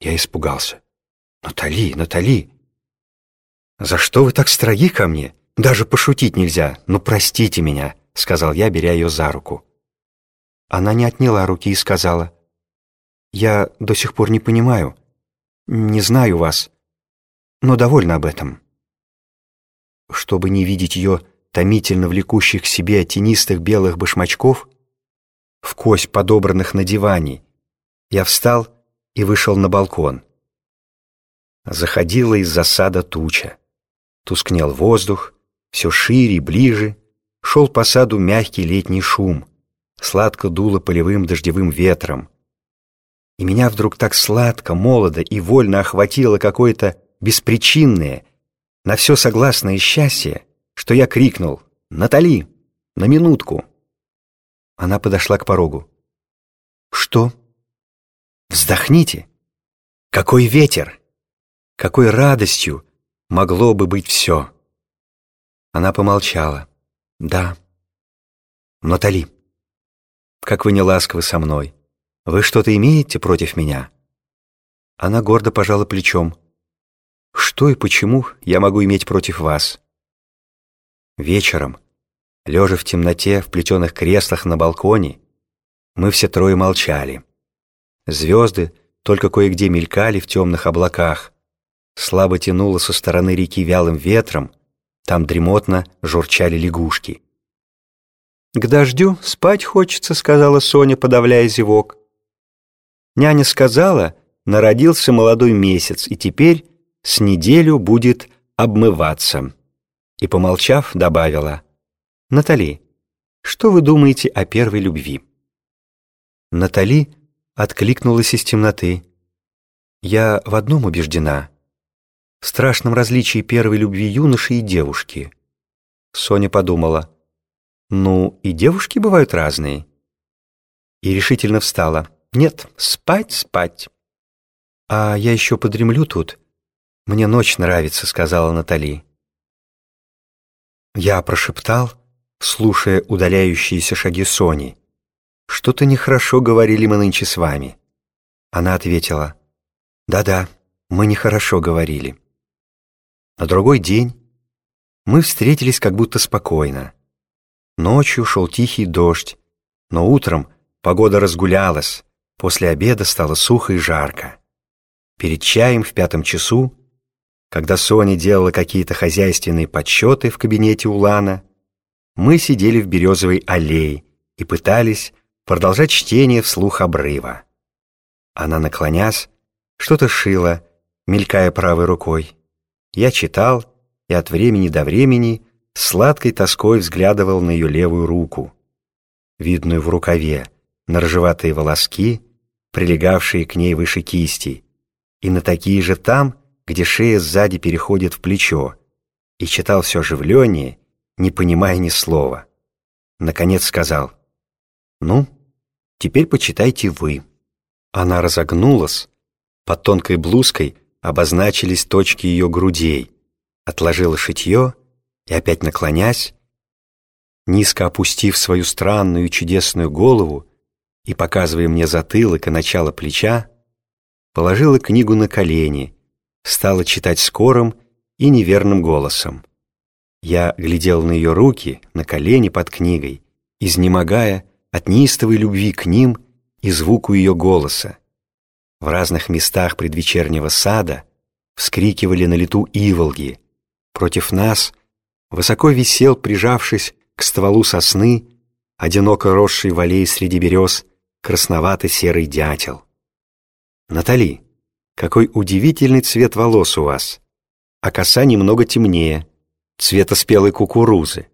Я испугался. «Натали, Натали!» «За что вы так строги ко мне? Даже пошутить нельзя. Ну, простите меня», — сказал я, беря ее за руку. Она не отняла руки и сказала, «Я до сих пор не понимаю, не знаю вас, но довольна об этом». Чтобы не видеть ее томительно влекущих к себе тенистых белых башмачков, в кость подобранных на диване, я встал и вышел на балкон. Заходила из засада туча. Тускнел воздух, все шире и ближе, шел по саду мягкий летний шум, сладко дуло полевым дождевым ветром. И меня вдруг так сладко, молодо и вольно охватило какое-то беспричинное, на все согласное счастье, что я крикнул «Натали, на минутку!» Она подошла к порогу. «Что?» «Вздохните! Какой ветер! Какой радостью могло бы быть все!» Она помолчала. «Да. Натали, как вы не ласковы со мной. Вы что-то имеете против меня?» Она гордо пожала плечом. «Что и почему я могу иметь против вас?» Вечером, лежа в темноте в плетеных креслах на балконе, мы все трое молчали. Звезды только кое-где мелькали в темных облаках. Слабо тянуло со стороны реки вялым ветром, там дремотно журчали лягушки. «К дождю спать хочется», — сказала Соня, подавляя зевок. Няня сказала, народился молодой месяц, и теперь с неделю будет обмываться и, помолчав, добавила, «Натали, что вы думаете о первой любви?» Натали откликнулась из темноты. «Я в одном убеждена. В страшном различии первой любви юноши и девушки». Соня подумала, «Ну, и девушки бывают разные». И решительно встала. «Нет, спать, спать». «А я еще подремлю тут. Мне ночь нравится», — сказала Натали. Я прошептал, слушая удаляющиеся шаги Сони. «Что-то нехорошо говорили мы нынче с вами». Она ответила, «Да-да, мы нехорошо говорили». На другой день мы встретились как будто спокойно. Ночью шел тихий дождь, но утром погода разгулялась, после обеда стало сухо и жарко. Перед чаем в пятом часу когда Соня делала какие-то хозяйственные подсчеты в кабинете Улана, мы сидели в березовой аллее и пытались продолжать чтение вслух обрыва. Она, наклонясь, что-то шила, мелькая правой рукой. Я читал и от времени до времени сладкой тоской взглядывал на ее левую руку, видную в рукаве, на ржеватые волоски, прилегавшие к ней выше кисти, и на такие же там, где шея сзади переходит в плечо, и читал все оживленнее, не понимая ни слова. Наконец сказал, «Ну, теперь почитайте вы». Она разогнулась, под тонкой блузкой обозначились точки ее грудей, отложила шитье и, опять наклонясь, низко опустив свою странную и чудесную голову и показывая мне затылок и начало плеча, положила книгу на колени стала читать скорым и неверным голосом. Я глядел на ее руки, на колени под книгой, изнемогая от неистовой любви к ним и звуку ее голоса. В разных местах предвечернего сада вскрикивали на лету иволги. Против нас высоко висел, прижавшись к стволу сосны, одиноко росший в аллее среди берез, красноватый серый дятел. «Натали!» Какой удивительный цвет волос у вас. А коса немного темнее, цвета спелой кукурузы.